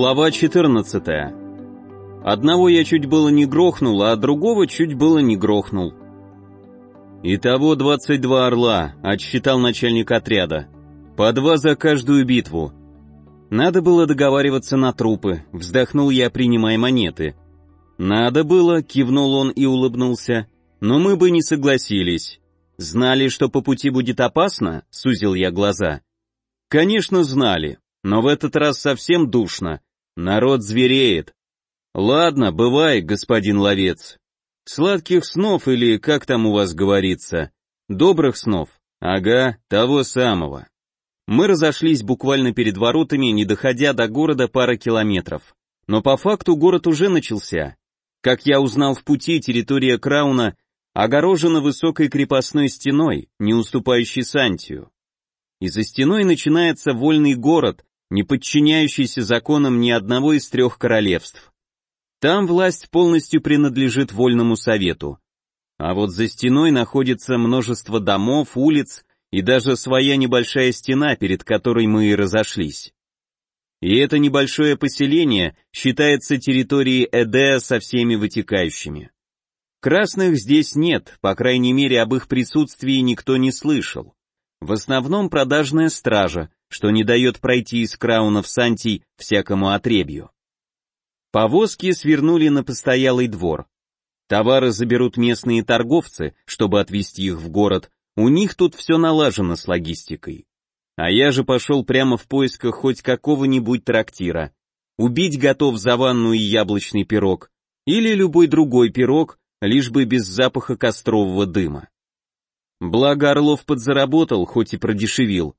Глава 14. Одного я чуть было не грохнул, а другого чуть было не грохнул. «Итого 22 орла», — отсчитал начальник отряда. «По два за каждую битву». Надо было договариваться на трупы, вздохнул я, принимая монеты. «Надо было», — кивнул он и улыбнулся, — «но мы бы не согласились. Знали, что по пути будет опасно?» — сузил я глаза. «Конечно, знали. Но в этот раз совсем душно. Народ звереет. Ладно, бывай, господин ловец. Сладких снов или как там у вас говорится? Добрых снов. Ага, того самого. Мы разошлись буквально перед воротами, не доходя до города пара километров. Но по факту город уже начался. Как я узнал в пути, территория Крауна огорожена высокой крепостной стеной, не уступающей Сантию. И за стеной начинается вольный город, не подчиняющийся законам ни одного из трех королевств. Там власть полностью принадлежит вольному совету. А вот за стеной находится множество домов, улиц и даже своя небольшая стена, перед которой мы и разошлись. И это небольшое поселение считается территорией Эдеа со всеми вытекающими. Красных здесь нет, по крайней мере об их присутствии никто не слышал. В основном продажная стража, что не дает пройти из Крауна в Сантий всякому отребью. Повозки свернули на постоялый двор. Товары заберут местные торговцы, чтобы отвезти их в город, у них тут все налажено с логистикой. А я же пошел прямо в поисках хоть какого-нибудь трактира. Убить готов за ванну и яблочный пирог, или любой другой пирог, лишь бы без запаха кострового дыма. Благо Орлов подзаработал, хоть и продешевил.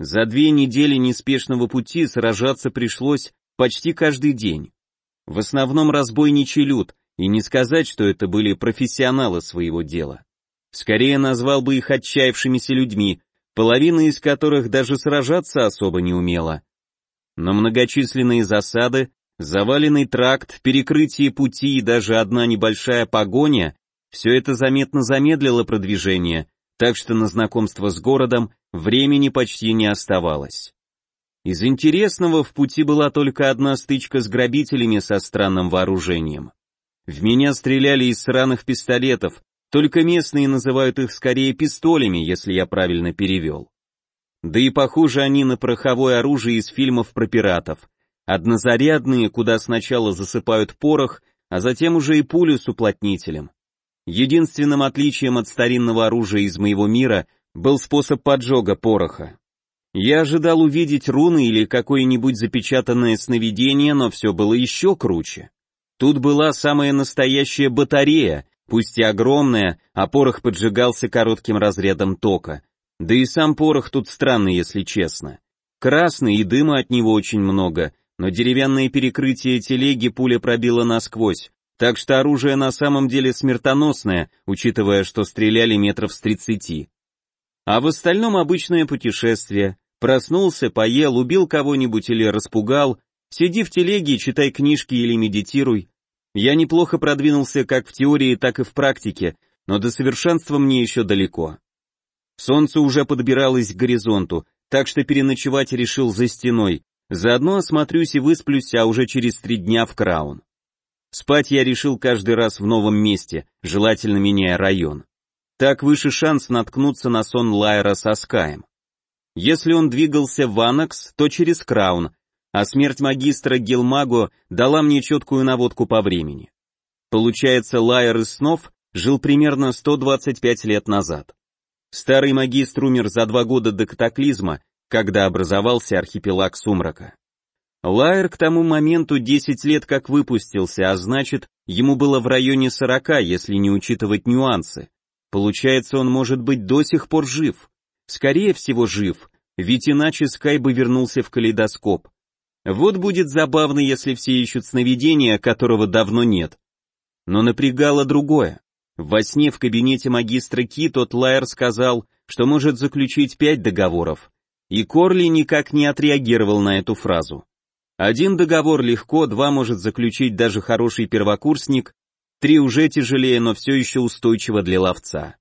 За две недели неспешного пути сражаться пришлось почти каждый день. В основном разбойничий люд, и не сказать, что это были профессионалы своего дела. Скорее назвал бы их отчаявшимися людьми, половина из которых даже сражаться особо не умела. Но многочисленные засады, заваленный тракт, перекрытие пути и даже одна небольшая погоня — все это заметно замедлило продвижение, так что на знакомство с городом времени почти не оставалось. Из интересного в пути была только одна стычка с грабителями со странным вооружением. В меня стреляли из сраных пистолетов, только местные называют их скорее пистолями, если я правильно перевел. Да и похожи они на пороховое оружие из фильмов про пиратов. Однозарядные, куда сначала засыпают порох, а затем уже и пулю с уплотнителем. Единственным отличием от старинного оружия из моего мира был способ поджога пороха. Я ожидал увидеть руны или какое-нибудь запечатанное сновидение, но все было еще круче. Тут была самая настоящая батарея, пусть и огромная, а порох поджигался коротким разрядом тока. Да и сам порох тут странный, если честно. Красный и дыма от него очень много, но деревянное перекрытие телеги пуля пробила насквозь, так что оружие на самом деле смертоносное, учитывая, что стреляли метров с тридцати. А в остальном обычное путешествие. Проснулся, поел, убил кого-нибудь или распугал, сиди в телеге, читай книжки или медитируй. Я неплохо продвинулся как в теории, так и в практике, но до совершенства мне еще далеко. Солнце уже подбиралось к горизонту, так что переночевать решил за стеной, заодно осмотрюсь и высплюсь, а уже через три дня в Краун. Спать я решил каждый раз в новом месте, желательно меняя район. Так выше шанс наткнуться на сон Лайера со Скаем. Если он двигался в Анакс, то через Краун, а смерть магистра Гилмаго дала мне четкую наводку по времени. Получается, Лайер из снов жил примерно 125 лет назад. Старый магистр умер за два года до катаклизма, когда образовался архипелаг Сумрака. Лайер к тому моменту 10 лет как выпустился, а значит, ему было в районе 40, если не учитывать нюансы. Получается, он может быть до сих пор жив. Скорее всего, жив, ведь иначе Скай бы вернулся в калейдоскоп. Вот будет забавно, если все ищут сновидения, которого давно нет. Но напрягало другое. Во сне в кабинете магистра Ки тот Лайер сказал, что может заключить пять договоров. И Корли никак не отреагировал на эту фразу. Один договор легко, два может заключить даже хороший первокурсник, три уже тяжелее, но все еще устойчиво для ловца.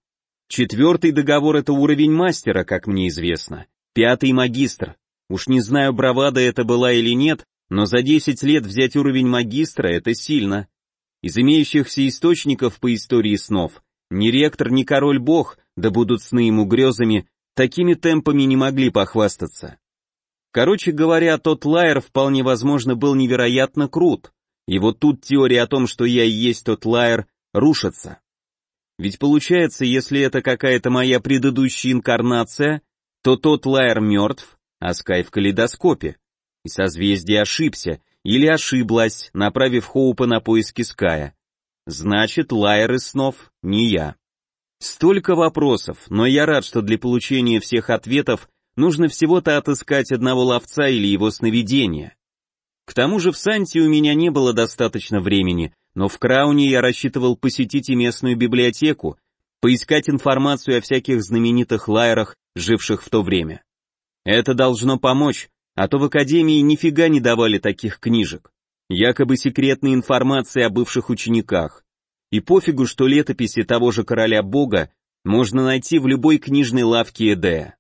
Четвертый договор это уровень мастера, как мне известно. Пятый магистр. Уж не знаю, бравада это была или нет, Но за 10 лет взять уровень магистра — это сильно. Из имеющихся источников по истории снов, ни ректор, ни король-бог, да будут сны ему грезами, такими темпами не могли похвастаться. Короче говоря, тот Лайер вполне возможно был невероятно крут, и вот тут теория о том, что я и есть тот Лайер, рушится. Ведь получается, если это какая-то моя предыдущая инкарнация, то тот Лайер мертв, а Скай в калейдоскопе. И созвездие ошибся, или ошиблась, направив Хоупа на поиски Ская. Значит, Лайер из снов не я. Столько вопросов, но я рад, что для получения всех ответов нужно всего-то отыскать одного ловца или его сновидения. К тому же в Санте у меня не было достаточно времени, но в Крауне я рассчитывал посетить и местную библиотеку, поискать информацию о всяких знаменитых лайерах, живших в то время. Это должно помочь, а то в Академии нифига не давали таких книжек. Якобы секретной информации о бывших учениках. И пофигу, что летописи того же короля бога можно найти в любой книжной лавке Эдея.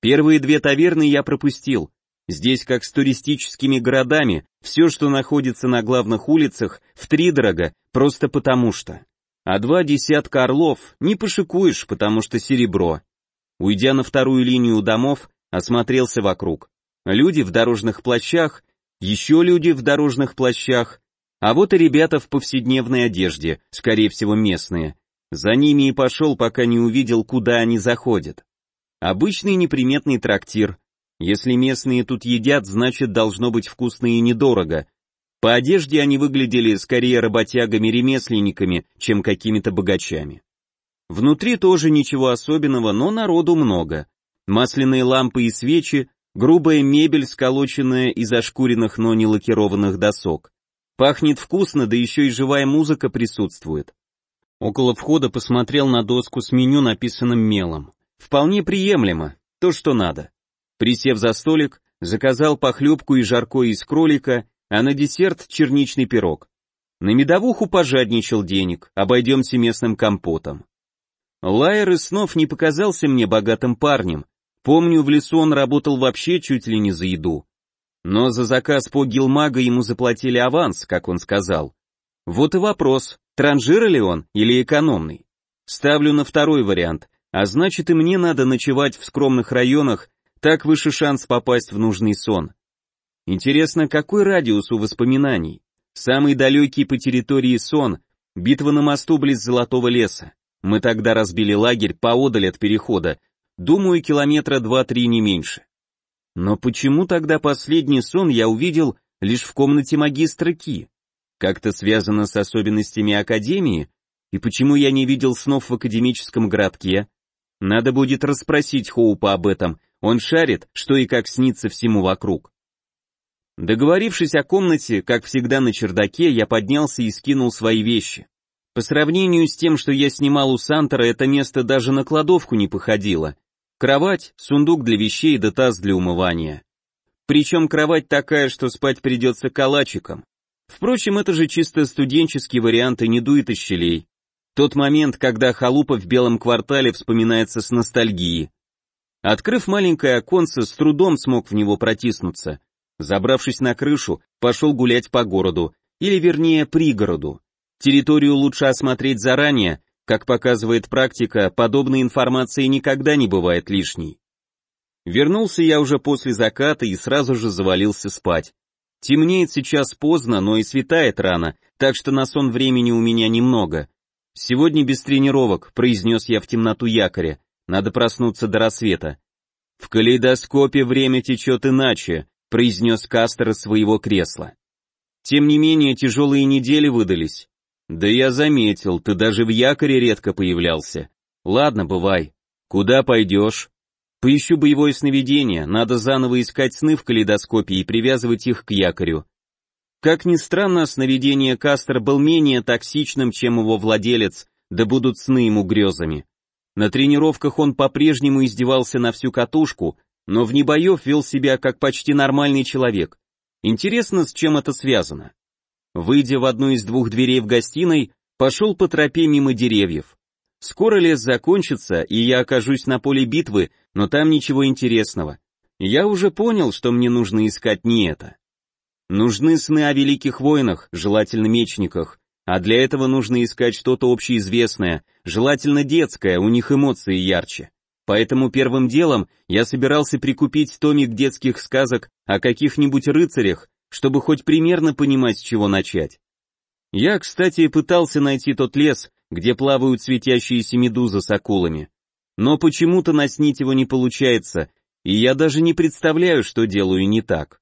Первые две таверны я пропустил. Здесь, как с туристическими городами, все, что находится на главных улицах, втридорого, просто потому что. А два десятка орлов не пошикуешь, потому что серебро. Уйдя на вторую линию домов, осмотрелся вокруг. Люди в дорожных плащах, еще люди в дорожных плащах, а вот и ребята в повседневной одежде, скорее всего местные. За ними и пошел, пока не увидел, куда они заходят. Обычный неприметный трактир. Если местные тут едят, значит должно быть вкусно и недорого. По одежде они выглядели скорее работягами-ремесленниками, чем какими-то богачами. Внутри тоже ничего особенного, но народу много. Масляные лампы и свечи, грубая мебель, сколоченная из ошкуренных, но не лакированных досок. Пахнет вкусно, да еще и живая музыка присутствует. Около входа посмотрел на доску с меню, написанным мелом. Вполне приемлемо, то, что надо. Присев за столик, заказал похлебку и жаркое из кролика, а на десерт черничный пирог. На медовуху пожадничал денег, обойдемся местным компотом. Лайер из снов не показался мне богатым парнем. Помню, в лесу он работал вообще чуть ли не за еду. Но за заказ по гилмага ему заплатили аванс, как он сказал. Вот и вопрос, транжир ли он или экономный? Ставлю на второй вариант, а значит и мне надо ночевать в скромных районах, так выше шанс попасть в нужный сон. Интересно, какой радиус у воспоминаний? Самый далекий по территории сон, битва на мосту близ Золотого леса. Мы тогда разбили лагерь поодаль от перехода, думаю, километра два-три не меньше. Но почему тогда последний сон я увидел лишь в комнате магистра Ки? Как-то связано с особенностями Академии? И почему я не видел снов в академическом городке? Надо будет расспросить Хоупа об этом, он шарит, что и как снится всему вокруг. Договорившись о комнате, как всегда на чердаке, я поднялся и скинул свои вещи. По сравнению с тем, что я снимал у Сантера, это место даже на кладовку не походило. Кровать, сундук для вещей да таз для умывания. Причем кровать такая, что спать придется калачиком. Впрочем, это же чисто студенческий вариант и не дует из щелей. Тот момент, когда халупа в белом квартале вспоминается с ностальгией. Открыв маленькое оконце, с трудом смог в него протиснуться. Забравшись на крышу, пошел гулять по городу, или вернее пригороду. Территорию лучше осмотреть заранее, как показывает практика, подобной информации никогда не бывает лишней. Вернулся я уже после заката и сразу же завалился спать. Темнеет сейчас поздно, но и светает рано, так что на сон времени у меня немного. «Сегодня без тренировок», — произнес я в темноту якоря. «Надо проснуться до рассвета». «В калейдоскопе время течет иначе», — произнес Кастер из своего кресла. «Тем не менее, тяжелые недели выдались». «Да я заметил, ты даже в якоре редко появлялся. Ладно, бывай. Куда пойдешь?» «Поищу боевое сновидение, надо заново искать сны в калейдоскопе и привязывать их к якорю. Как ни странно, сновидение Кастер был менее токсичным, чем его владелец, да будут сны ему грезами. На тренировках он по-прежнему издевался на всю катушку, но вне боев вел себя как почти нормальный человек. Интересно, с чем это связано? Выйдя в одну из двух дверей в гостиной, пошел по тропе мимо деревьев. Скоро лес закончится, и я окажусь на поле битвы, но там ничего интересного. Я уже понял, что мне нужно искать не это. Нужны сны о великих войнах, желательно мечниках, а для этого нужно искать что-то общеизвестное, желательно детское, у них эмоции ярче. Поэтому первым делом я собирался прикупить томик детских сказок о каких-нибудь рыцарях, чтобы хоть примерно понимать, с чего начать. Я, кстати, пытался найти тот лес, где плавают светящиеся медузы с акулами. Но почему-то наснить его не получается, и я даже не представляю, что делаю не так.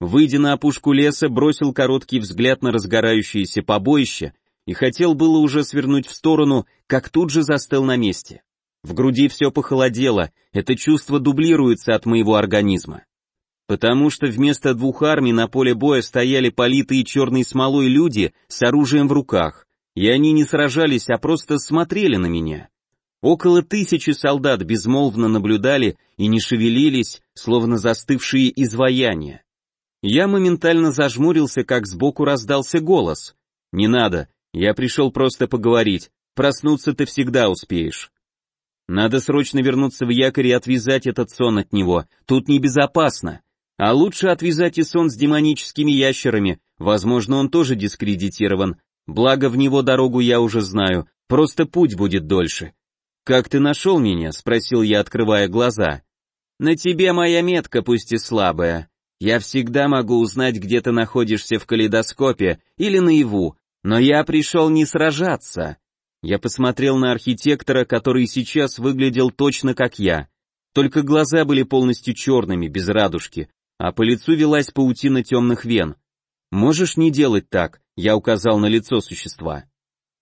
Выйдя на опушку леса, бросил короткий взгляд на разгорающееся побоище и хотел было уже свернуть в сторону, как тут же застыл на месте. В груди все похолодело, это чувство дублируется от моего организма. Потому что вместо двух армий на поле боя стояли политые черной смолой люди с оружием в руках, и они не сражались, а просто смотрели на меня. Около тысячи солдат безмолвно наблюдали и не шевелились, словно застывшие изваяния. Я моментально зажмурился, как сбоку раздался голос. «Не надо, я пришел просто поговорить, проснуться ты всегда успеешь». Надо срочно вернуться в якорь и отвязать этот сон от него, тут небезопасно. А лучше отвязать и сон с демоническими ящерами, возможно, он тоже дискредитирован. Благо в него дорогу я уже знаю, просто путь будет дольше. «Как ты нашел меня?» — спросил я, открывая глаза. «На тебе моя метка, пусть и слабая. Я всегда могу узнать, где ты находишься в калейдоскопе или наяву, но я пришел не сражаться. Я посмотрел на архитектора, который сейчас выглядел точно как я. Только глаза были полностью черными, без радужки, а по лицу велась паутина темных вен. «Можешь не делать так», — я указал на лицо существа.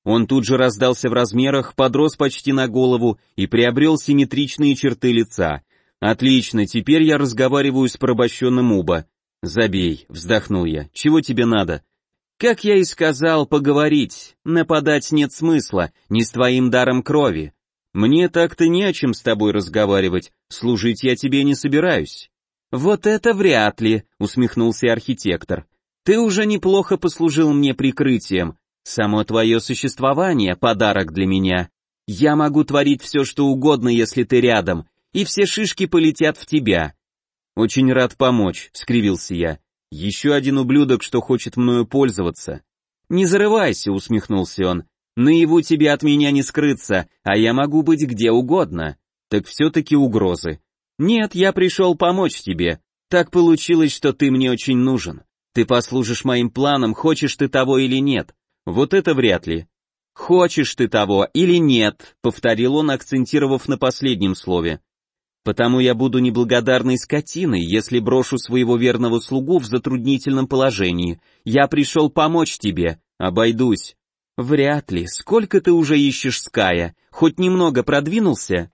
Он тут же раздался в размерах, подрос почти на голову и приобрел симметричные черты лица, Отлично, теперь я разговариваю с порабощенным Уба. Забей, вздохнул я. Чего тебе надо? Как я и сказал, поговорить. Нападать нет смысла, не с твоим даром крови. Мне так-то не о чем с тобой разговаривать, служить я тебе не собираюсь. Вот это вряд ли, усмехнулся архитектор. Ты уже неплохо послужил мне прикрытием. Само твое существование — подарок для меня. Я могу творить все, что угодно, если ты рядом, и все шишки полетят в тебя. Очень рад помочь, скривился я. Еще один ублюдок, что хочет мною пользоваться. Не зарывайся, усмехнулся он. Наяву тебе от меня не скрыться, а я могу быть где угодно. Так все-таки угрозы. Нет, я пришел помочь тебе. Так получилось, что ты мне очень нужен. Ты послужишь моим планам, хочешь ты того или нет. Вот это вряд ли. Хочешь ты того или нет, повторил он, акцентировав на последнем слове. Потому я буду неблагодарной скотиной, если брошу своего верного слугу в затруднительном положении. Я пришел помочь тебе, обойдусь. Вряд ли. Сколько ты уже ищешь Ская? Хоть немного продвинулся?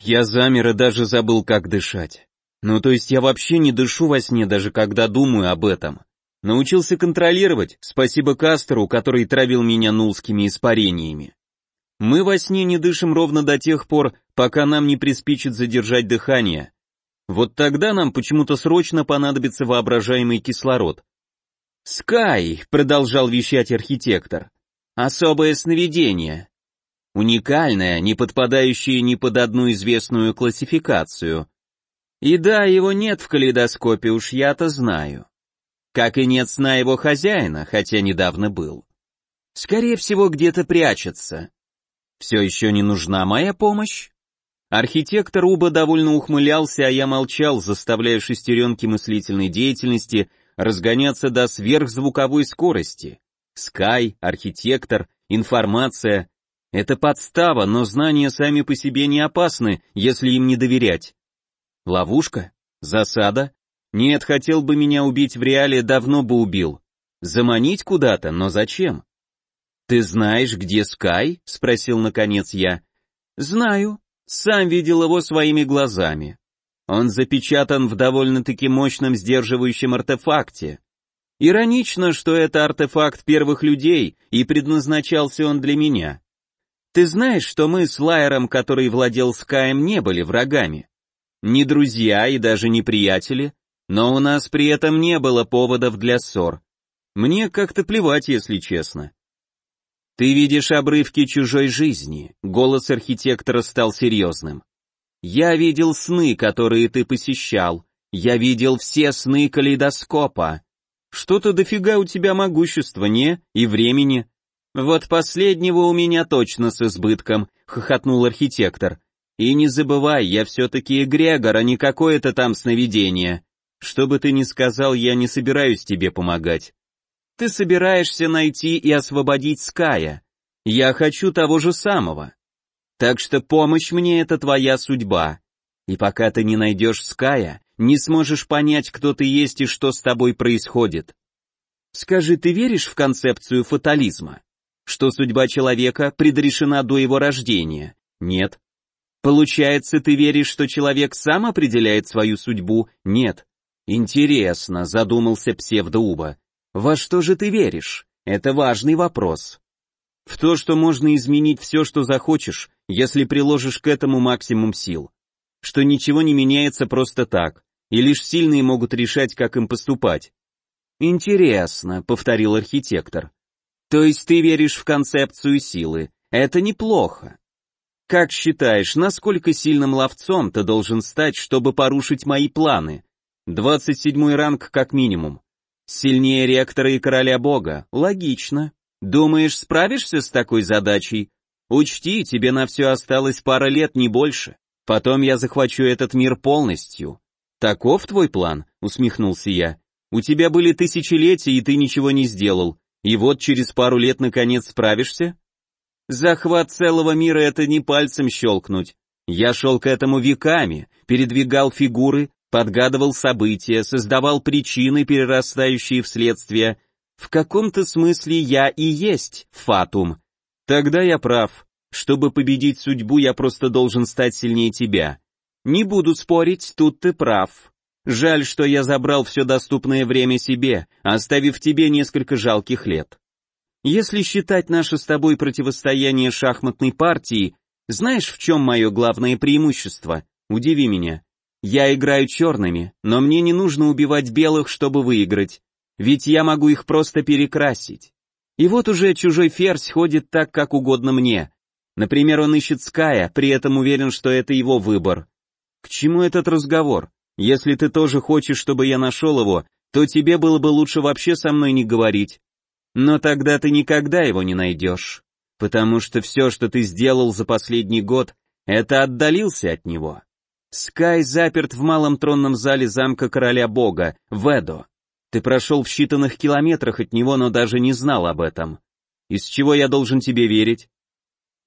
Я замер и даже забыл, как дышать. Ну, то есть я вообще не дышу во сне, даже когда думаю об этом. Научился контролировать, спасибо Кастеру, который травил меня нулскими испарениями. Мы во сне не дышим ровно до тех пор, пока нам не приспичит задержать дыхание. Вот тогда нам почему-то срочно понадобится воображаемый кислород. «Скай», — продолжал вещать архитектор, — «особое сновидение. Уникальное, не подпадающее ни под одну известную классификацию. И да, его нет в калейдоскопе, уж я-то знаю. Как и нет сна его хозяина, хотя недавно был. Скорее всего, где-то прячется. Все еще не нужна моя помощь? Архитектор Уба довольно ухмылялся, а я молчал, заставляя шестеренки мыслительной деятельности разгоняться до сверхзвуковой скорости. Скай, архитектор, информация — это подстава, но знания сами по себе не опасны, если им не доверять. Ловушка? Засада? Нет, хотел бы меня убить в реале, давно бы убил. Заманить куда-то, но зачем? «Ты знаешь, где Скай?» — спросил наконец я. «Знаю. Сам видел его своими глазами. Он запечатан в довольно-таки мощном сдерживающем артефакте. Иронично, что это артефакт первых людей, и предназначался он для меня. Ты знаешь, что мы с Лайером, который владел Скаем, не были врагами? Не друзья и даже не приятели, но у нас при этом не было поводов для ссор. Мне как-то плевать, если честно. Ты видишь обрывки чужой жизни, голос архитектора стал серьезным. Я видел сны, которые ты посещал, Я видел все сны калейдоскопа. Что-то дофига у тебя могущества, не? И времени. Вот последнего у меня точно с избытком, хохотнул архитектор. И не забывай, я все-таки эгрегор, а не какое-то там сновидение. Что бы ты ни сказал, я не собираюсь тебе помогать. Ты собираешься найти и освободить Ская. Я хочу того же самого. Так что помощь мне — это твоя судьба. И пока ты не найдешь Ская, не сможешь понять, кто ты есть и что с тобой происходит. Скажи, ты веришь в концепцию фатализма? Что судьба человека предрешена до его рождения? Нет. Получается, ты веришь, что человек сам определяет свою судьбу? Нет. Интересно, задумался псевдоуба. Во что же ты веришь? Это важный вопрос. В то, что можно изменить все, что захочешь, если приложишь к этому максимум сил. Что ничего не меняется просто так, и лишь сильные могут решать, как им поступать. Интересно, повторил архитектор. То есть ты веришь в концепцию силы. Это неплохо. Как считаешь, насколько сильным ловцом ты должен стать, чтобы порушить мои планы? Двадцать седьмой ранг как минимум. Сильнее ректора и короля бога. Логично. Думаешь, справишься с такой задачей? Учти, тебе на все осталось пара лет, не больше. Потом я захвачу этот мир полностью. Таков твой план? Усмехнулся я. У тебя были тысячелетия, и ты ничего не сделал. И вот через пару лет наконец справишься? Захват целого мира — это не пальцем щелкнуть. Я шел к этому веками, передвигал фигуры, подгадывал события, создавал причины, перерастающие в следствия. В каком-то смысле я и есть фатум. Тогда я прав. Чтобы победить судьбу, я просто должен стать сильнее тебя. Не буду спорить, тут ты прав. Жаль, что я забрал все доступное время себе, оставив тебе несколько жалких лет. Если считать наше с тобой противостояние шахматной партии, знаешь, в чем мое главное преимущество? Удиви меня. Я играю черными, но мне не нужно убивать белых, чтобы выиграть, ведь я могу их просто перекрасить. И вот уже чужой ферзь ходит так, как угодно мне. Например, он ищет Ская, при этом уверен, что это его выбор. К чему этот разговор? Если ты тоже хочешь, чтобы я нашел его, то тебе было бы лучше вообще со мной не говорить. Но тогда ты никогда его не найдешь, потому что все, что ты сделал за последний год, это отдалился от него. Скай заперт в малом тронном зале замка короля бога, Ведо. Ты прошел в считанных километрах от него, но даже не знал об этом. Из чего я должен тебе верить?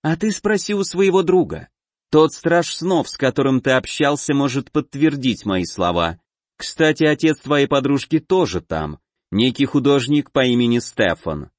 А ты спроси у своего друга. Тот страж снов, с которым ты общался, может подтвердить мои слова. Кстати, отец твоей подружки тоже там. Некий художник по имени Стефан.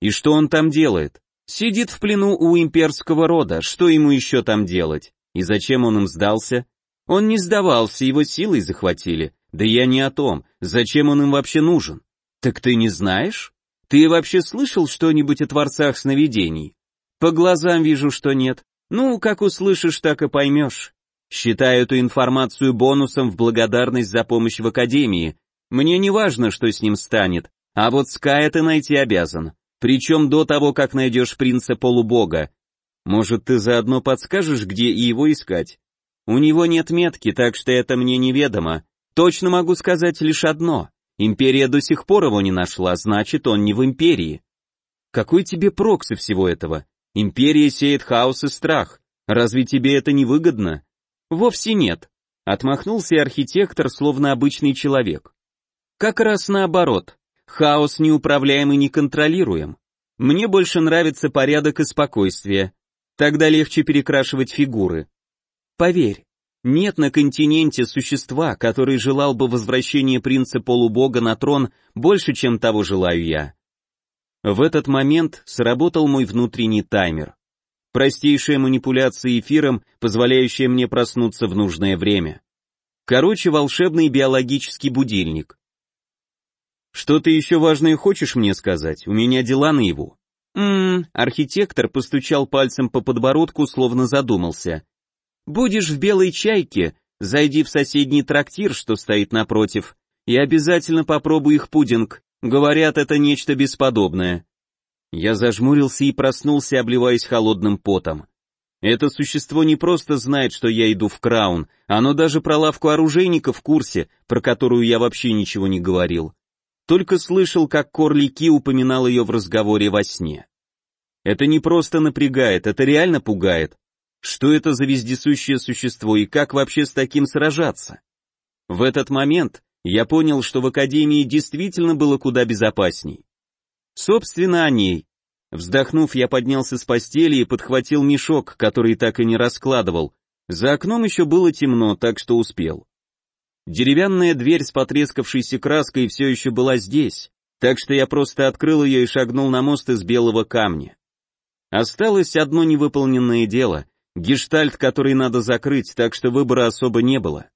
И что он там делает? Сидит в плену у имперского рода, что ему еще там делать? И зачем он им сдался? Он не сдавался, его силой захватили. Да я не о том, зачем он им вообще нужен? Так ты не знаешь? Ты вообще слышал что-нибудь о творцах сновидений? По глазам вижу, что нет. Ну, как услышишь, так и поймешь. Считаю эту информацию бонусом в благодарность за помощь в Академии. Мне не важно, что с ним станет, а вот Ская ты найти обязан. Причем до того, как найдешь принца полубога. Может, ты заодно подскажешь, где и его искать? У него нет метки, так что это мне неведомо. Точно могу сказать лишь одно. Империя до сих пор его не нашла, значит, он не в империи. Какой тебе прок со всего этого? Империя сеет хаос и страх. Разве тебе это не выгодно? Вовсе нет. Отмахнулся архитектор, словно обычный человек. Как раз наоборот. Хаос неуправляем и неконтролируем. Мне больше нравится порядок и спокойствие. Тогда легче перекрашивать фигуры. Поверь, нет на континенте существа, который желал бы возвращения принца полубога на трон больше, чем того желаю я. В этот момент сработал мой внутренний таймер. Простейшая манипуляция эфиром, позволяющая мне проснуться в нужное время. Короче, волшебный биологический будильник. Что ты еще важное хочешь мне сказать? У меня дела на его. Ммм, архитектор постучал пальцем по подбородку, словно задумался. Будешь в белой чайке, зайди в соседний трактир, что стоит напротив, и обязательно попробуй их пудинг. Говорят, это нечто бесподобное. Я зажмурился и проснулся, обливаясь холодным потом. Это существо не просто знает, что я иду в Краун, оно даже про лавку оружейника в курсе, про которую я вообще ничего не говорил. Только слышал, как Корли Ки упоминал ее в разговоре во сне. Это не просто напрягает, это реально пугает. Что это за вездесущее существо и как вообще с таким сражаться? В этот момент я понял, что в Академии действительно было куда безопасней. Собственно, о ней. Вздохнув, я поднялся с постели и подхватил мешок, который так и не раскладывал. За окном еще было темно, так что успел. Деревянная дверь с потрескавшейся краской все еще была здесь, так что я просто открыл ее и шагнул на мост из белого камня. Осталось одно невыполненное дело, гештальт, который надо закрыть, так что выбора особо не было.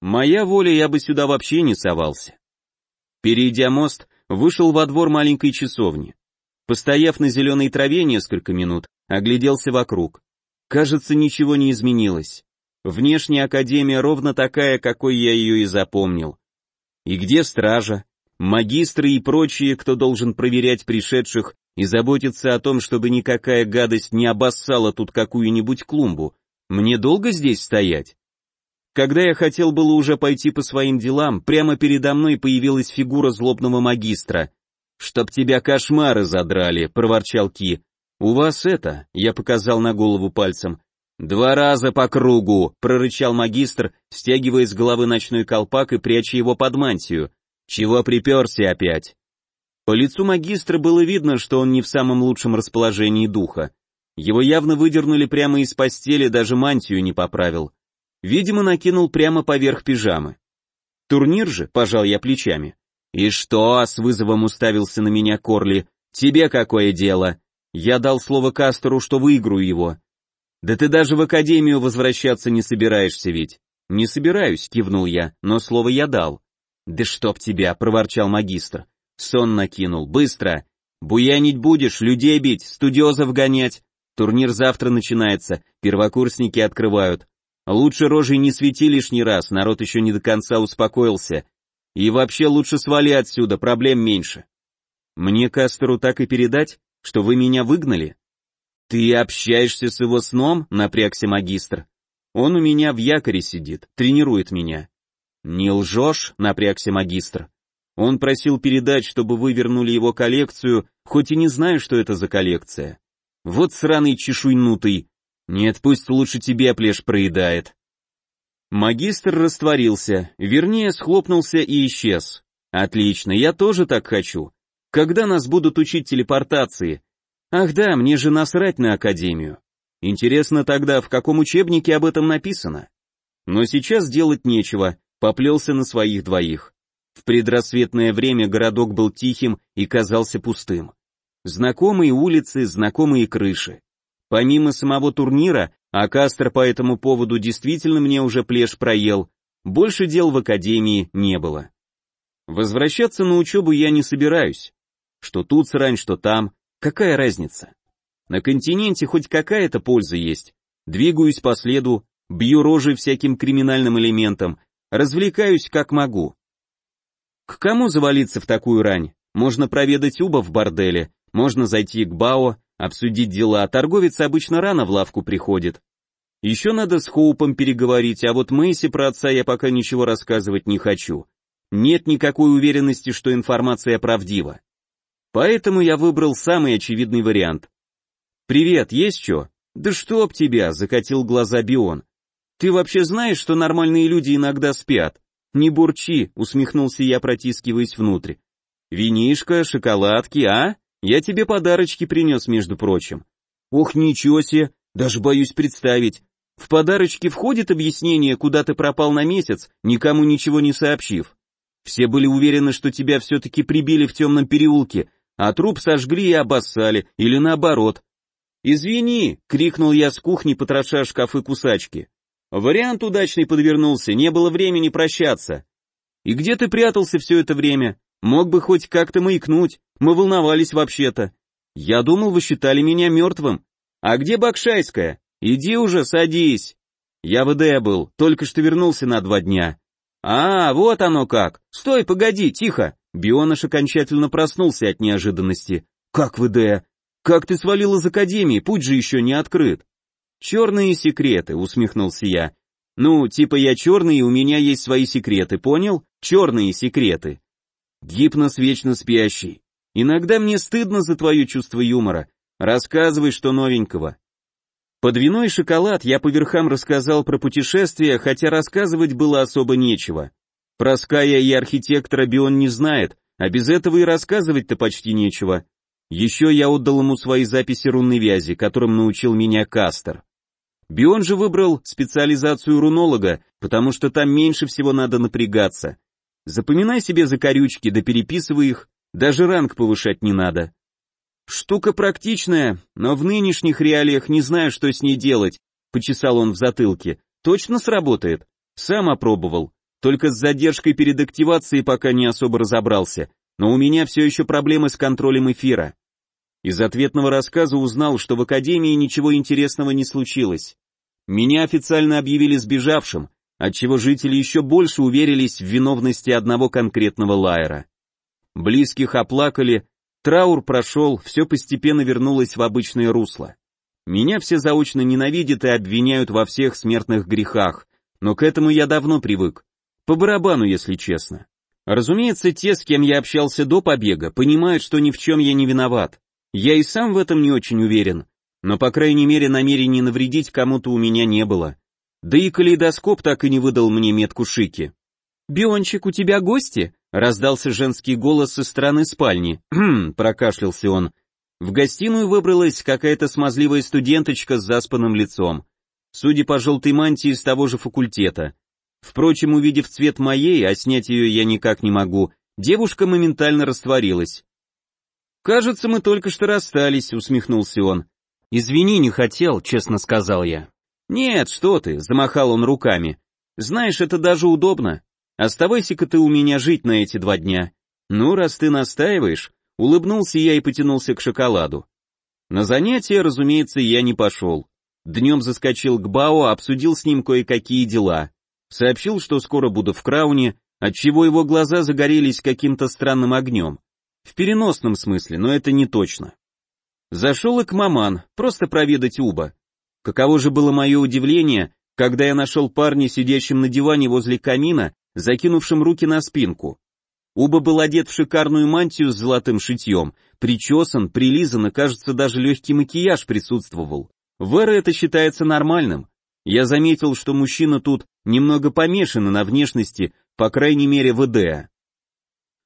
Моя воля, я бы сюда вообще не совался. Перейдя мост, вышел во двор маленькой часовни. Постояв на зеленой траве несколько минут, огляделся вокруг. Кажется, ничего не изменилось. Внешняя академия ровно такая, какой я ее и запомнил. И где стража? Магистры и прочие, кто должен проверять пришедших и заботиться о том, чтобы никакая гадость не обоссала тут какую-нибудь клумбу. Мне долго здесь стоять? Когда я хотел было уже пойти по своим делам, прямо передо мной появилась фигура злобного магистра. «Чтоб тебя кошмары задрали», — проворчал Ки. «У вас это», — я показал на голову пальцем. «Два раза по кругу», — прорычал магистр, стягивая с головы ночной колпак и пряча его под мантию. «Чего приперся опять?» По лицу магистра было видно, что он не в самом лучшем расположении духа. Его явно выдернули прямо из постели, даже мантию не поправил. Видимо, накинул прямо поверх пижамы. Турнир же, пожал я плечами. «И что?» — с вызовом уставился на меня Корли. «Тебе какое дело?» Я дал слово Кастеру, что выиграю его. «Да ты даже в академию возвращаться не собираешься ведь?» «Не собираюсь», — кивнул я, — «но слово я дал». «Да чтоб тебя!» — проворчал магистр. Сон накинул. «Быстро! Буянить будешь, людей бить, студиозов гонять. Турнир завтра начинается, первокурсники открывают. Лучше рожей не свети лишний раз, народ еще не до конца успокоился. И вообще лучше свали отсюда, проблем меньше. Мне Кастеру так и передать, что вы меня выгнали? Ты общаешься с его сном, напрягся магистр. Он у меня в якоре сидит, тренирует меня. Не лжешь, напрягся магистр. Он просил передать, чтобы вы вернули его коллекцию, хоть и не знаю, что это за коллекция. Вот сраный чешуйнутый. Нет, пусть лучше тебе плешь проедает. Магистр растворился, вернее, схлопнулся и исчез. Отлично, я тоже так хочу. Когда нас будут учить телепортации? Ах да, мне же насрать на академию. Интересно тогда, в каком учебнике об этом написано? Но сейчас делать нечего, поплелся на своих двоих. В предрассветное время городок был тихим и казался пустым. Знакомые улицы, знакомые крыши. Помимо самого турнира, а Кастер по этому поводу действительно мне уже плешь проел, больше дел в академии не было. Возвращаться на учебу я не собираюсь. Что тут срань, что там, какая разница? На континенте хоть какая-то польза есть. Двигаюсь по следу, бью рожи всяким криминальным элементам, развлекаюсь как могу. К кому завалиться в такую рань? Можно проведать Уба в борделе, можно зайти к Бао, обсудить дела, а торговец обычно рано в лавку приходит. Еще надо с Хоупом переговорить, а вот Мэйси про отца я пока ничего рассказывать не хочу. Нет никакой уверенности, что информация правдива. Поэтому я выбрал самый очевидный вариант. «Привет, есть что?» «Да чтоб тебя!» — закатил глаза Бион. «Ты вообще знаешь, что нормальные люди иногда спят?» «Не бурчи», — усмехнулся я, протискиваясь внутрь. «Винишко, шоколадки, а?» Я тебе подарочки принес, между прочим. Ох, ничего себе, даже боюсь представить. В подарочки входит объяснение, куда ты пропал на месяц, никому ничего не сообщив. Все были уверены, что тебя все-таки прибили в темном переулке, а труп сожгли и обоссали, или наоборот. «Извини!» — крикнул я с кухни, потроша шкафы кусачки. Вариант удачный подвернулся, не было времени прощаться. «И где ты прятался все это время? Мог бы хоть как-то маякнуть, мы волновались вообще-то. Я думал, вы считали меня мертвым. А где Бакшайская? Иди уже, садись. Я в ИД был, только что вернулся на два дня. А, вот оно как. Стой, погоди, тихо. Бионыш окончательно проснулся от неожиданности. Как в ИД? Как ты свалил из академии, путь же еще не открыт. Черные секреты, усмехнулся я. Ну, типа я черный, и у меня есть свои секреты, понял? Черные секреты. Гипнос вечно спящий. Иногда мне стыдно за твое чувство юмора. Рассказывай, что новенького. Под вино и шоколад я по верхам рассказал про путешествия, хотя рассказывать было особо нечего. Про Ская и архитектора Бион не знает, а без этого и рассказывать-то почти нечего. Еще я отдал ему свои записи рунной вязи, которым научил меня Кастер. Бион же выбрал специализацию рунолога, потому что там меньше всего надо напрягаться. Запоминай себе закорючки, да переписывай их, даже ранг повышать не надо. Штука практичная, но в нынешних реалиях не знаю, что с ней делать, почесал он в затылке. Точно сработает? Сам опробовал. Только с задержкой перед активацией пока не особо разобрался, но у меня все еще проблемы с контролем эфира. Из ответного рассказа узнал, что в Академии ничего интересного не случилось. Меня официально объявили сбежавшим, отчего жители еще больше уверились в виновности одного конкретного лайера. Близких оплакали, Траур прошел, все постепенно вернулось в обычное русло. Меня все заочно ненавидят и обвиняют во всех смертных грехах, но к этому я давно привык. По барабану, если честно. Разумеется, те, с кем я общался до побега, понимают, что ни в чем я не виноват. Я и сам в этом не очень уверен, но, по крайней мере, намерений навредить кому-то у меня не было. Да и калейдоскоп так и не выдал мне метку шики. «Биончик, у тебя гости?» Раздался женский голос со стороны спальни. «Хм», прокашлялся он. В гостиную выбралась какая-то смазливая студенточка с заспанным лицом. Судя по желтой мантии из того же факультета. Впрочем, увидев цвет моей, а снять ее я никак не могу, девушка моментально растворилась. «Кажется, мы только что расстались», — усмехнулся он. «Извини, не хотел», — честно сказал я. «Нет, что ты», — замахал он руками. «Знаешь, это даже удобно. Оставайся-ка ты у меня жить на эти два дня. Ну, раз ты настаиваешь, улыбнулся я и потянулся к шоколаду. На занятия, разумеется, я не пошел. Днем заскочил к Бао, обсудил с ним кое-какие дела. Сообщил, что скоро буду в Крауне, отчего его глаза загорелись каким-то странным огнем. В переносном смысле, но это не точно. Зашел и к маман, просто проведать Уба. Каково же было мое удивление, когда я нашел парня, сидящим на диване возле камина закинувшим руки на спинку. Уба был одет в шикарную мантию с золотым шитьем, причесан, прилизан и, кажется, даже легкий макияж присутствовал. В Эре это считается нормальным. Я заметил, что мужчина тут немного помешан на внешности, по крайней мере в Эдеа.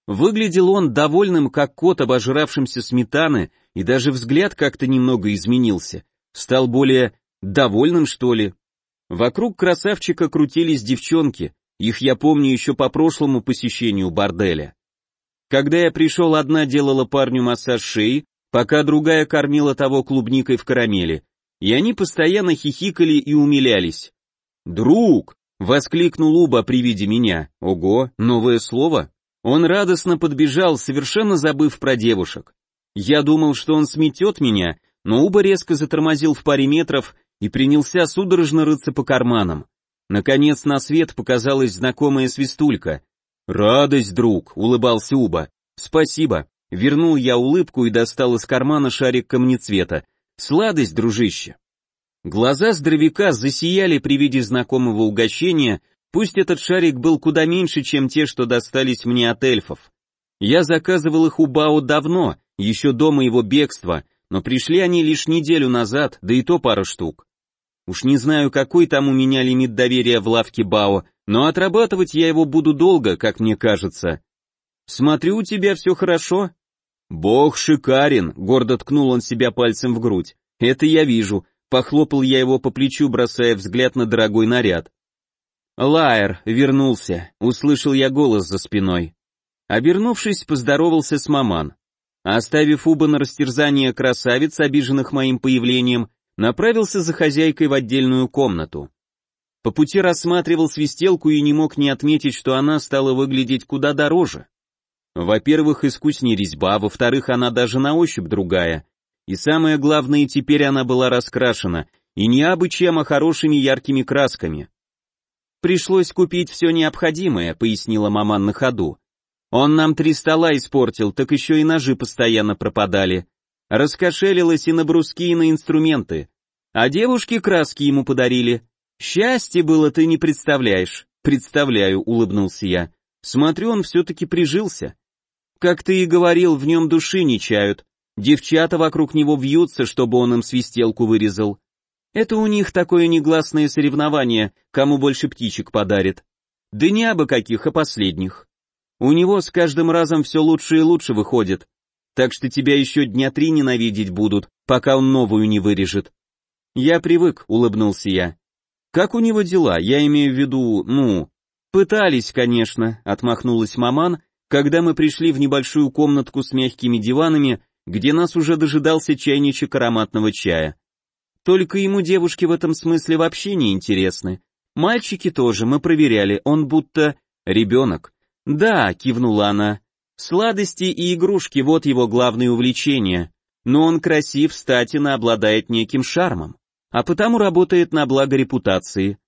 Выглядел он довольным, как кот, обожравшимся сметаны, и даже взгляд как-то немного изменился. Стал более довольным, что ли. Вокруг красавчика крутились девчонки, их я помню еще по прошлому посещению борделя. Когда я пришел, одна делала парню массаж шеи, пока другая кормила того клубникой в карамели, и они постоянно хихикали и умилялись. «Друг!» — воскликнул Уба при виде меня. «Ого, новое слово!» Он радостно подбежал, совершенно забыв про девушек. Я думал, что он сметет меня, но Уба резко затормозил в паре метров и принялся судорожно рыться по карманам. Наконец на свет показалась знакомая свистулька. «Радость, друг!» — улыбался Уба. «Спасибо!» — вернул я улыбку и достал из кармана шарик камнецвета. «Сладость, дружище!» Глаза здоровяка засияли при виде знакомого угощения, пусть этот шарик был куда меньше, чем те, что достались мне от эльфов. Я заказывал их у Бао давно, еще до моего бегства, но пришли они лишь неделю назад, да и то пара штук. Уж не знаю, какой там у меня лимит доверия в лавке Бао, но отрабатывать я его буду долго, как мне кажется. Смотрю, у тебя все хорошо. Бог шикарен, гордо ткнул он себя пальцем в грудь. Это я вижу. Похлопал я его по плечу, бросая взгляд на дорогой наряд. Лайер вернулся, услышал я голос за спиной. Обернувшись, поздоровался с маман. Оставив Уба на растерзание красавиц, обиженных моим появлением, направился за хозяйкой в отдельную комнату. По пути рассматривал свистелку и не мог не отметить, что она стала выглядеть куда дороже. Во-первых, искуснее резьба, во-вторых, она даже на ощупь другая. И самое главное, теперь она была раскрашена, и не абы чем, а хорошими яркими красками. «Пришлось купить все необходимое», — пояснила маман на ходу. «Он нам три стола испортил, так еще и ножи постоянно пропадали. Раскошелилась и на бруски, и на инструменты. А девушки краски ему подарили. Счастье было, ты не представляешь. Представляю, улыбнулся я. Смотрю, он все-таки прижился. Как ты и говорил, в нем души не чают. Девчата вокруг него вьются, чтобы он им свистелку вырезал. Это у них такое негласное соревнование, кому больше птичек подарит. Да не абы каких, а последних. У него с каждым разом все лучше и лучше выходит. Так что тебя еще дня три ненавидеть будут, пока он новую не вырежет. Я привык, улыбнулся я. Как у него дела? Я имею в виду, ну... Пытались, конечно, отмахнулась маман, когда мы пришли в небольшую комнатку с мягкими диванами, где нас уже дожидался чайничек ароматного чая. Только ему девушки в этом смысле вообще не интересны. Мальчики тоже, мы проверяли, он будто... ребенок. Да, кивнула она. Сладости и игрушки — вот его главное увлечение. Но он красив, статина, обладает неким шармом а потому работает на благо репутации.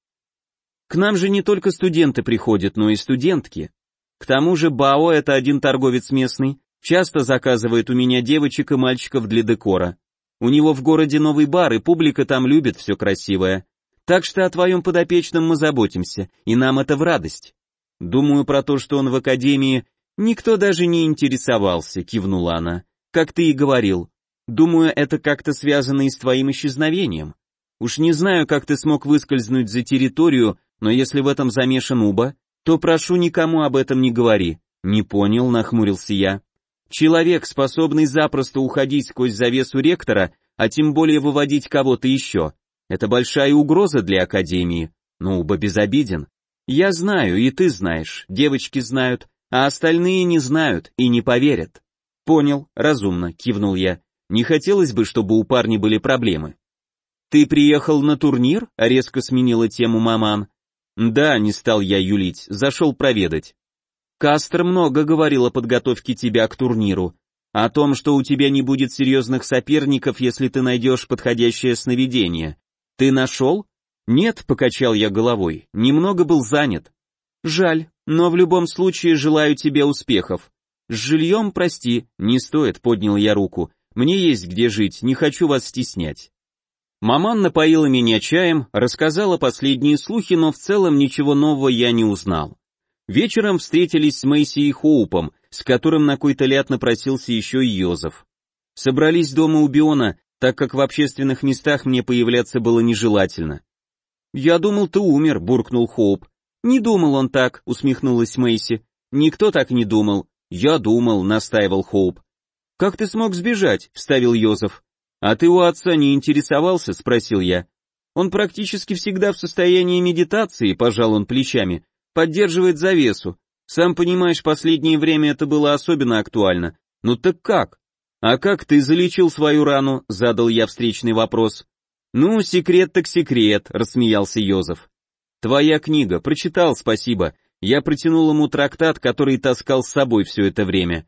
К нам же не только студенты приходят, но и студентки. К тому же Бао — это один торговец местный, часто заказывает у меня девочек и мальчиков для декора. У него в городе новый бар, и публика там любит все красивое. Так что о твоем подопечном мы заботимся, и нам это в радость. Думаю про то, что он в академии, никто даже не интересовался, кивнула она. Как ты и говорил. Думаю, это как-то связано и с твоим исчезновением. Уж не знаю, как ты смог выскользнуть за территорию, но если в этом замешан Уба, то прошу никому об этом не говори. Не понял, нахмурился я. Человек, способный запросто уходить сквозь завесу ректора, а тем более выводить кого-то еще. Это большая угроза для Академии. Но Уба безобиден. Я знаю, и ты знаешь, девочки знают, а остальные не знают и не поверят. Понял, разумно, кивнул я. Не хотелось бы, чтобы у парня были проблемы. «Ты приехал на турнир?» — резко сменила тему маман. «Да, не стал я юлить, зашел проведать». «Кастер много говорил о подготовке тебя к турниру, о том, что у тебя не будет серьезных соперников, если ты найдешь подходящее сновидение. Ты нашел?» «Нет», — покачал я головой, — «немного был занят». «Жаль, но в любом случае желаю тебе успехов. С жильем, прости, не стоит», — поднял я руку. «Мне есть где жить, не хочу вас стеснять». Маман напоила меня чаем, рассказала последние слухи, но в целом ничего нового я не узнал. Вечером встретились с Мэйси и Хоупом, с которым на какой-то ляд напросился еще и Йозеф. Собрались дома у Биона, так как в общественных местах мне появляться было нежелательно. «Я думал, ты умер», — буркнул Хоуп. «Не думал он так», — усмехнулась Мэйси. «Никто так не думал». «Я думал», — настаивал Хоуп. «Как ты смог сбежать?» — вставил Йозеф. «А ты у отца не интересовался?» — спросил я. «Он практически всегда в состоянии медитации», — пожал он плечами, «поддерживает завесу. Сам понимаешь, последнее время это было особенно актуально. Ну так как?» «А как ты залечил свою рану?» — задал я встречный вопрос. «Ну, секрет так секрет», — рассмеялся Йозеф. «Твоя книга, прочитал, спасибо. Я протянул ему трактат, который таскал с собой все это время.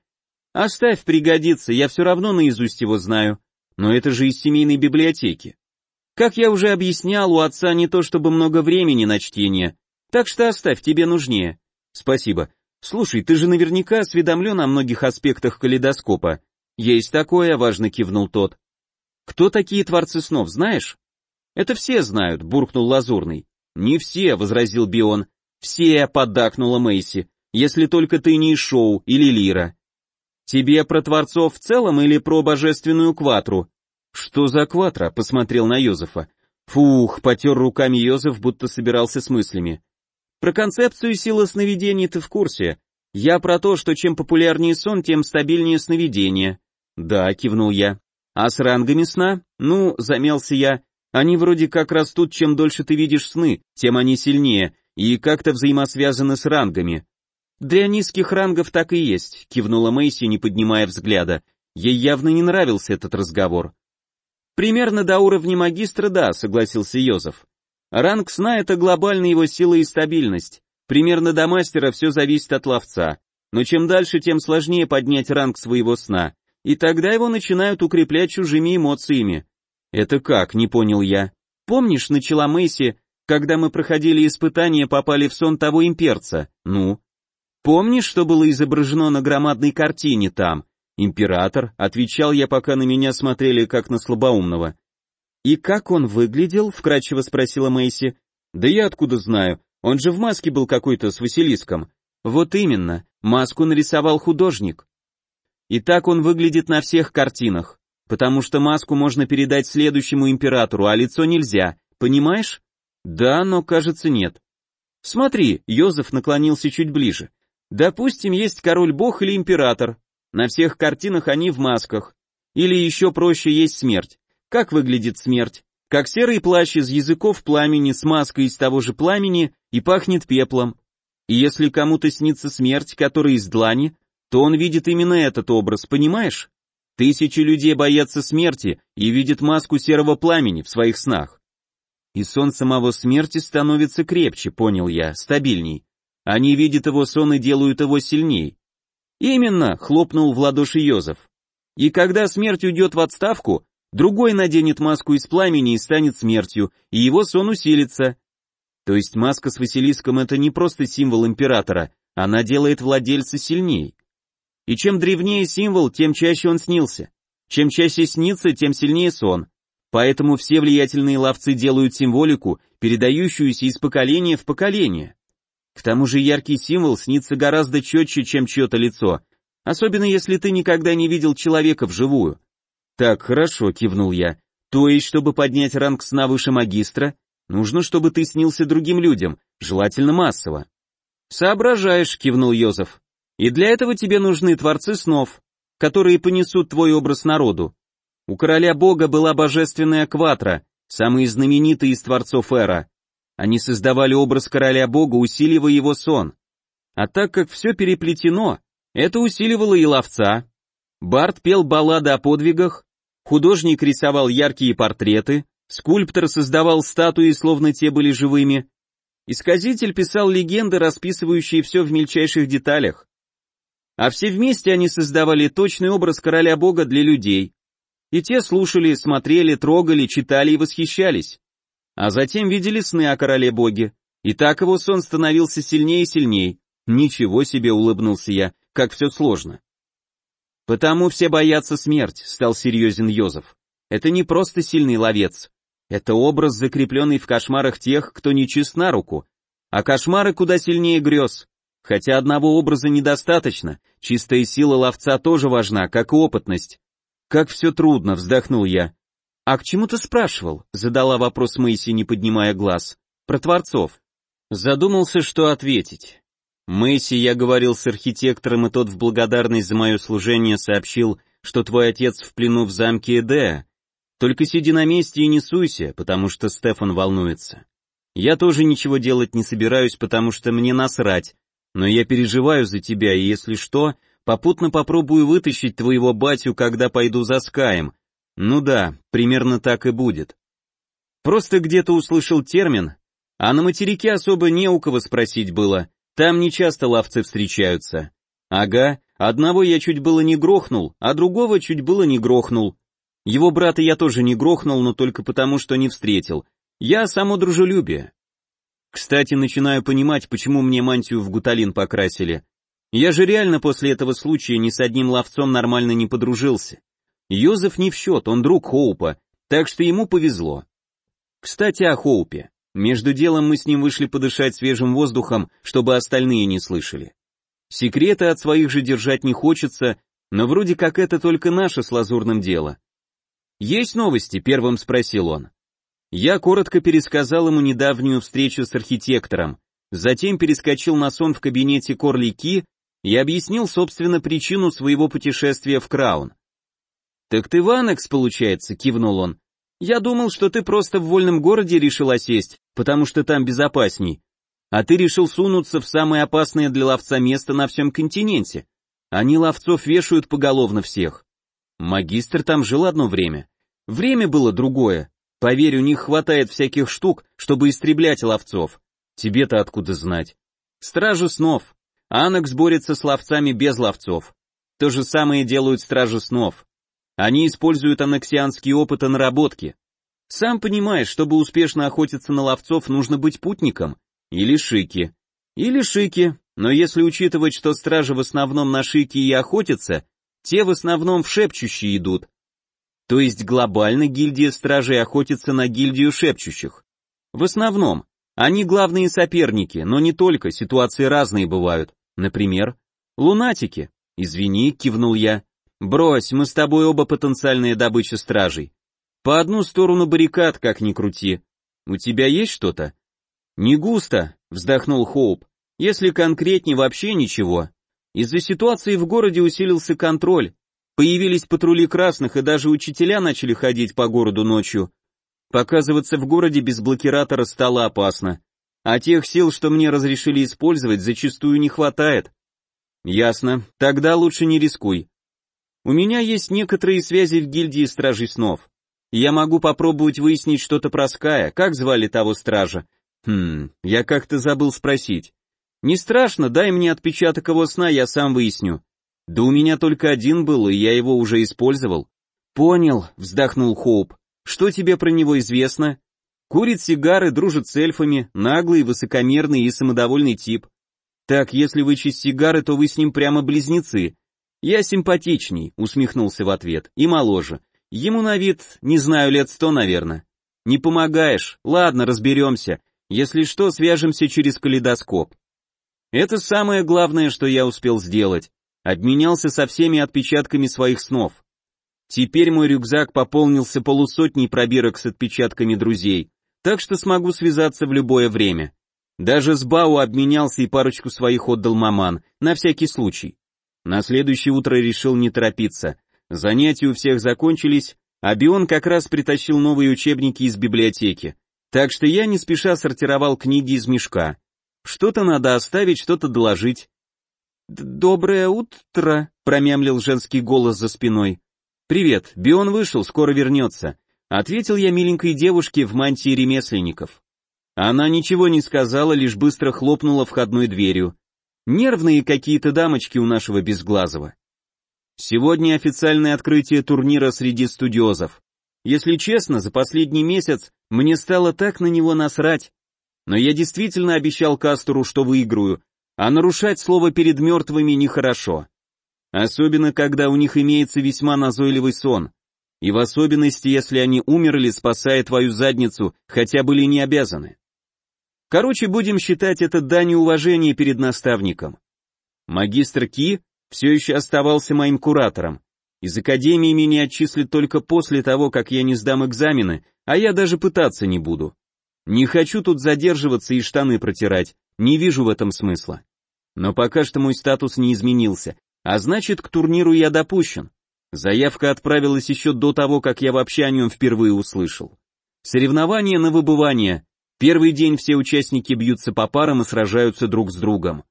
Оставь, пригодится, я все равно наизусть его знаю но это же из семейной библиотеки. Как я уже объяснял, у отца не то чтобы много времени на чтение, так что оставь, тебе нужнее. Спасибо. Слушай, ты же наверняка осведомлен о многих аспектах калейдоскопа. Есть такое, важно кивнул тот. Кто такие творцы снов, знаешь? Это все знают, буркнул Лазурный. Не все, возразил Бион. Все, поддакнула Мэйси. Если только ты не Шоу или Лира. Тебе про Творцов в целом или про божественную Кватру? Что за Кватра? Посмотрел на Йозефа. Фух, потер руками Йозеф, будто собирался с мыслями. Про концепцию силы сновидений ты в курсе. Я про то, что чем популярнее сон, тем стабильнее сновидение. Да, кивнул я. А с рангами сна? Ну, замялся я. Они вроде как растут, чем дольше ты видишь сны, тем они сильнее, и как-то взаимосвязаны с рангами. «Для низких рангов так и есть», — кивнула Мэйси, не поднимая взгляда. Ей явно не нравился этот разговор. «Примерно до уровня магистра, да», — согласился Йозеф. «Ранг сна — это глобальная его сила и стабильность. Примерно до мастера все зависит от ловца. Но чем дальше, тем сложнее поднять ранг своего сна. И тогда его начинают укреплять чужими эмоциями». «Это как?» — не понял я. «Помнишь, начала Мэйси, когда мы проходили испытания, попали в сон того имперца? Ну?» Помнишь, что было изображено на громадной картине там? Император, отвечал я, пока на меня смотрели как на слабоумного. «И как он выглядел?» — вкратчиво спросила Мэйси. «Да я откуда знаю? Он же в маске был какой-то с Василиском». «Вот именно, маску нарисовал художник». И так он выглядит на всех картинах, потому что маску можно передать следующему императору, а лицо нельзя, понимаешь? Да, но кажется нет. Смотри, Йозеф наклонился чуть ближе. Допустим, есть король-бог или император. На всех картинах они в масках. Или еще проще есть смерть. Как выглядит смерть? Как серый плащ из языков пламени с маской из того же пламени и пахнет пеплом. И если кому-то снится смерть, которая из длани, то он видит именно этот образ, понимаешь? Тысячи людей боятся смерти и видят маску серого пламени в своих снах. И сон самого смерти становится крепче, понял я, стабильней. Они видят его сон и делают его сильней. Именно, хлопнул в ладоши Йозеф. И когда смерть уйдет в отставку, другой наденет маску из пламени и станет смертью, и его сон усилится. То есть маска с Василиском это не просто символ императора, она делает владельца сильней. И чем древнее символ, тем чаще он снился. Чем чаще снится, тем сильнее сон. Поэтому все влиятельные ловцы делают символику, передающуюся из поколения в поколение. К тому же яркий символ снится гораздо четче, чем чье-то лицо, особенно если ты никогда не видел человека вживую. Так, хорошо, кивнул я. То есть, чтобы поднять ранг сна выше магистра, нужно, чтобы ты снился другим людям, желательно массово. Соображаешь, кивнул Йозеф. И для этого тебе нужны творцы снов, которые понесут твой образ народу. У короля бога была божественная Кватра, самый знаменитый из творцов Эра. Они создавали образ короля бога, усиливая его сон. А так как все переплетено, это усиливало и ловца. Барт пел баллады о подвигах, художник рисовал яркие портреты, скульптор создавал статуи, словно те были живыми. Исказитель писал легенды, расписывающие все в мельчайших деталях а все вместе они создавали точный образ короля бога для людей. И те слушали, смотрели, трогали, читали и восхищались. А затем видели сны о короле боге. И так его сон становился сильнее и сильнее. Ничего себе, улыбнулся я, как все сложно. Потому все боятся смерть, стал серьезен Йозеф. Это не просто сильный ловец. Это образ, закрепленный в кошмарах тех, кто не чист на руку. А кошмары куда сильнее грез. Хотя одного образа недостаточно, чистая сила ловца тоже важна, как и опытность. Как все трудно, вздохнул я. А к чему ты спрашивал? Задала вопрос Мэйси, не поднимая глаз. Про творцов. Задумался, что ответить. Мэйси, я говорил с архитектором, и тот в благодарность за мое служение сообщил, что твой отец в плену в замке Эдея. Только сиди на месте и не суйся, потому что Стефан волнуется. Я тоже ничего делать не собираюсь, потому что мне насрать, но я переживаю за тебя, и если что, попутно попробую вытащить твоего батю, когда пойду за Скаем. Ну да, примерно так и будет. Просто где-то услышал термин, а на материке особо не у кого спросить было, там не часто ловцы встречаются. Ага, одного я чуть было не грохнул, а другого чуть было не грохнул. Его брата я тоже не грохнул, но только потому, что не встретил. Я само дружелюбие. Кстати, начинаю понимать, почему мне мантию в гуталин покрасили. Я же реально после этого случая ни с одним ловцом нормально не подружился. Йозеф не в счет, он друг Хоупа, так что ему повезло. Кстати, о Хоупе. Между делом мы с ним вышли подышать свежим воздухом, чтобы остальные не слышали. Секреты от своих же держать не хочется, но вроде как это только наше с Лазурным дело. «Есть новости?» — первым спросил он. Я коротко пересказал ему недавнюю встречу с архитектором, затем перескочил на сон в кабинете Корлики и объяснил, собственно, причину своего путешествия в Краун. «Так ты Ванекс, получается», — кивнул он. «Я думал, что ты просто в вольном городе решил осесть, потому что там безопасней. А ты решил сунуться в самое опасное для ловца место на всем континенте. Они ловцов вешают поголовно всех. Магистр там жил одно время. Время было другое, Поверь, у них хватает всяких штук, чтобы истреблять ловцов. Тебе-то откуда знать? Стражи снов. Анакс борется с ловцами без ловцов. То же самое делают стражи снов. Они используют анаксианские опыты наработки. Сам понимаешь, чтобы успешно охотиться на ловцов, нужно быть путником. Или шики. Или шики, но если учитывать, что стражи в основном на шики и охотятся, те в основном в шепчущие идут. То есть глобально гильдия стражей охотится на гильдию шепчущих. В основном, они главные соперники, но не только, ситуации разные бывают. Например, лунатики. Извини, кивнул я. Брось, мы с тобой оба потенциальная добыча стражей. По одну сторону баррикад, как ни крути. У тебя есть что-то? Не густо, вздохнул Хоуп. Если конкретнее, вообще ничего. Из-за ситуации в городе усилился контроль. Появились патрули красных, и даже учителя начали ходить по городу ночью. Показываться в городе без блокиратора стало опасно. А тех сил, что мне разрешили использовать, зачастую не хватает. Ясно, тогда лучше не рискуй. У меня есть некоторые связи в гильдии Стражей Снов. Я могу попробовать выяснить что-то про Ская, как звали того стража. Хм, я как-то забыл спросить. Не страшно, дай мне отпечаток его сна, я сам выясню. Да у меня только один был, и я его уже использовал. Понял, вздохнул Хоуп. Что тебе про него известно? Курит сигары, дружит с эльфами, наглый, высокомерный и самодовольный тип. Так, если вычесть сигары, то вы с ним прямо близнецы. Я симпатичней, усмехнулся в ответ, и моложе. Ему на вид, не знаю, лет сто, наверное. Не помогаешь, ладно, разберемся. Если что, свяжемся через калейдоскоп. Это самое главное, что я успел сделать. Обменялся со всеми отпечатками своих снов. Теперь мой рюкзак пополнился полусотней пробирок с отпечатками друзей, так что смогу связаться в любое время. Даже с Бау обменялся и парочку своих отдал маман, на всякий случай. На следующее утро решил не торопиться. Занятия у всех закончились, а Бион как раз притащил новые учебники из библиотеки. Так что я не спеша сортировал книги из мешка. Что-то надо оставить, что-то доложить. «Доброе утро», — промямлил женский голос за спиной. «Привет, Бион вышел, скоро вернется», — ответил я миленькой девушке в мантии ремесленников. Она ничего не сказала, лишь быстро хлопнула входной дверью. Нервные какие-то дамочки у нашего Безглазого. Сегодня официальное открытие турнира среди студиозов. Если честно, за последний месяц мне стало так на него насрать, но я действительно обещал Кастору, что выиграю, а нарушать слово перед мертвыми нехорошо. Особенно, когда у них имеется весьма назойливый сон. И в особенности, если они умерли, спасая твою задницу, хотя были не обязаны. Короче, будем считать это дань уважения перед наставником. Магистр Ки все еще оставался моим куратором. Из академии меня отчислят только после того, как я не сдам экзамены, а я даже пытаться не буду. Не хочу тут задерживаться и штаны протирать, не вижу в этом смысла. Но пока что мой статус не изменился, а значит, к турниру я допущен. Заявка отправилась еще до того, как я вообще о нем впервые услышал. Соревнования на выбывание. Первый день все участники бьются по парам и сражаются друг с другом.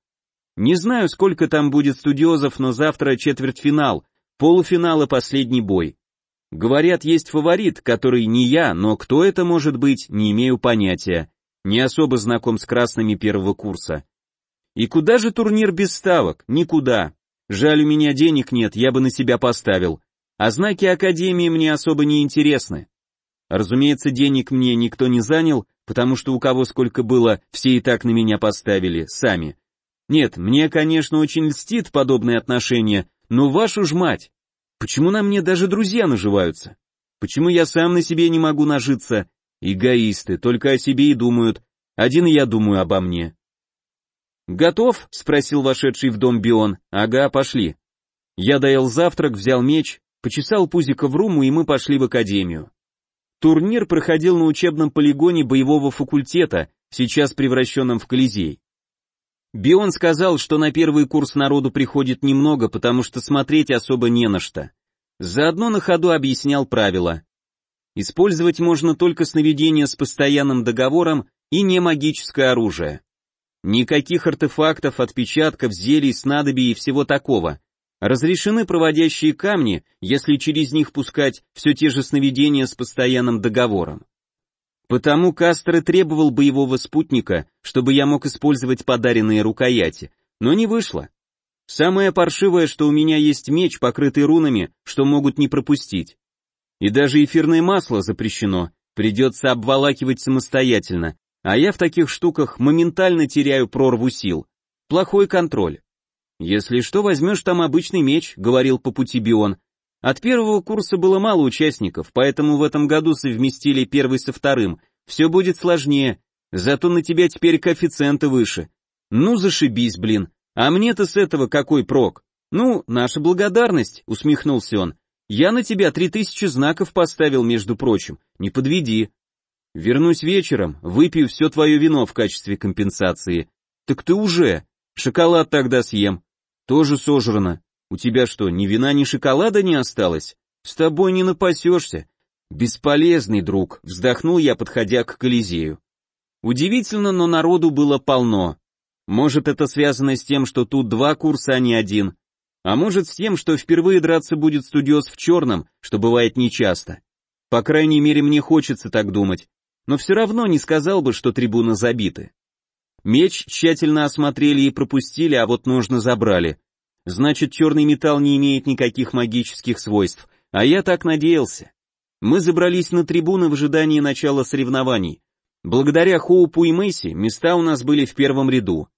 Не знаю, сколько там будет студиозов, но завтра четвертьфинал, полуфинал и последний бой. Говорят, есть фаворит, который не я, но кто это может быть, не имею понятия. Не особо знаком с красными первого курса. И куда же турнир без ставок? Никуда. Жаль, у меня денег нет, я бы на себя поставил. А знаки Академии мне особо не интересны. Разумеется, денег мне никто не занял, потому что у кого сколько было, все и так на меня поставили, сами. Нет, мне, конечно, очень льстит подобное отношение, но вашу ж мать, Почему на мне даже друзья наживаются? Почему я сам на себе не могу нажиться? Эгоисты, только о себе и думают. Один я думаю обо мне. «Готов?» — спросил вошедший в дом Бион. «Ага, пошли». Я доел завтрак, взял меч, почесал пузико в руму, и мы пошли в академию. Турнир проходил на учебном полигоне боевого факультета, сейчас превращенном в Колизей. Бион сказал, что на первый курс народу приходит немного, потому что смотреть особо не на что. Заодно на ходу объяснял правила. Использовать можно только сновидения с постоянным договором и не магическое оружие. Никаких артефактов, отпечатков, зелий, снадобий и всего такого. Разрешены проводящие камни, если через них пускать все те же сновидения с постоянным договором. Потому Кастер и требовал боевого спутника, чтобы я мог использовать подаренные рукояти, но не вышло. Самое паршивое, что у меня есть меч, покрытый рунами, что могут не пропустить. И даже эфирное масло запрещено, придется обволакивать самостоятельно, а я в таких штуках моментально теряю прорву сил. Плохой контроль. «Если что, возьмешь там обычный меч», — говорил по пути Бион. От первого курса было мало участников, поэтому в этом году совместили первый со вторым. Все будет сложнее, зато на тебя теперь коэффициенты выше. Ну зашибись, блин. А мне-то с этого какой прок? Ну, наша благодарность, усмехнулся он. Я на тебя три тысячи знаков поставил, между прочим. Не подведи. Вернусь вечером, выпью все твое вино в качестве компенсации. Так ты уже. Шоколад тогда съем. Тоже сожрано. У тебя что, ни вина, ни шоколада не осталось? С тобой не напасешься. Бесполезный друг, вздохнул я, подходя к Колизею. Удивительно, но народу было полно. Может, это связано с тем, что тут два курса, а не один. А может, с тем, что впервые драться будет студиоз в черном, что бывает нечасто. По крайней мере, мне хочется так думать. Но все равно не сказал бы, что трибуны забиты. Меч тщательно осмотрели и пропустили, а вот ножны забрали. Значит, черный металл не имеет никаких магических свойств, а я так надеялся. Мы забрались на трибуны в ожидании начала соревнований. Благодаря Хоупу и Мэйси места у нас были в первом ряду.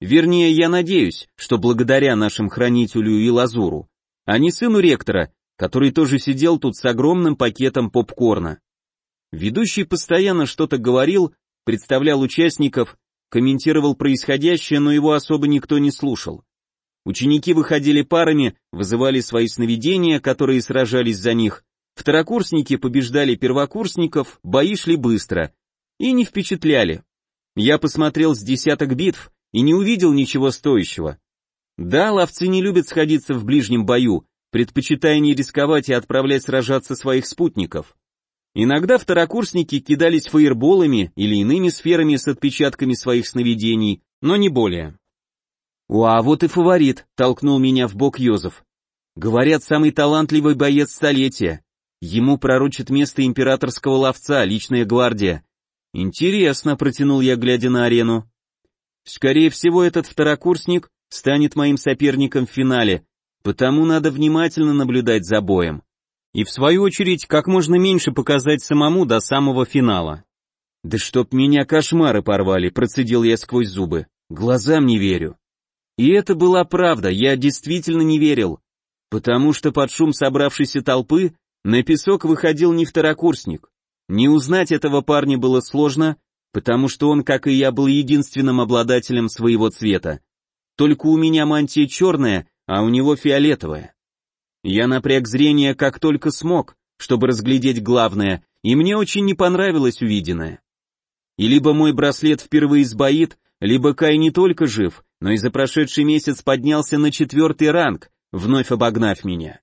Вернее, я надеюсь, что благодаря нашим хранителю и Лазуру, а не сыну ректора, который тоже сидел тут с огромным пакетом попкорна. Ведущий постоянно что-то говорил, представлял участников, комментировал происходящее, но его особо никто не слушал. Ученики выходили парами, вызывали свои сновидения, которые сражались за них. Второкурсники побеждали первокурсников, бои шли быстро. И не впечатляли. Я посмотрел с десяток битв и не увидел ничего стоящего. Да, ловцы не любят сходиться в ближнем бою, предпочитая не рисковать и отправлять сражаться своих спутников. Иногда второкурсники кидались фаерболами или иными сферами с отпечатками своих сновидений, но не более. «Уа, вот и фаворит», — толкнул меня в бок Йозеф. «Говорят, самый талантливый боец столетия. Ему пророчит место императорского ловца, личная гвардия». «Интересно», — протянул я, глядя на арену. «Скорее всего, этот второкурсник станет моим соперником в финале, потому надо внимательно наблюдать за боем. И в свою очередь, как можно меньше показать самому до самого финала». «Да чтоб меня кошмары порвали», — процедил я сквозь зубы. «Глазам не верю». И это была правда, я действительно не верил, потому что под шум собравшейся толпы на песок выходил не второкурсник. Не узнать этого парня было сложно, потому что он, как и я, был единственным обладателем своего цвета. Только у меня мантия черная, а у него фиолетовая. Я напряг зрение как только смог, чтобы разглядеть главное, и мне очень не понравилось увиденное. И либо мой браслет впервые сбоит, либо Кай не только жив, но и за прошедший месяц поднялся на четвертый ранг, вновь обогнав меня.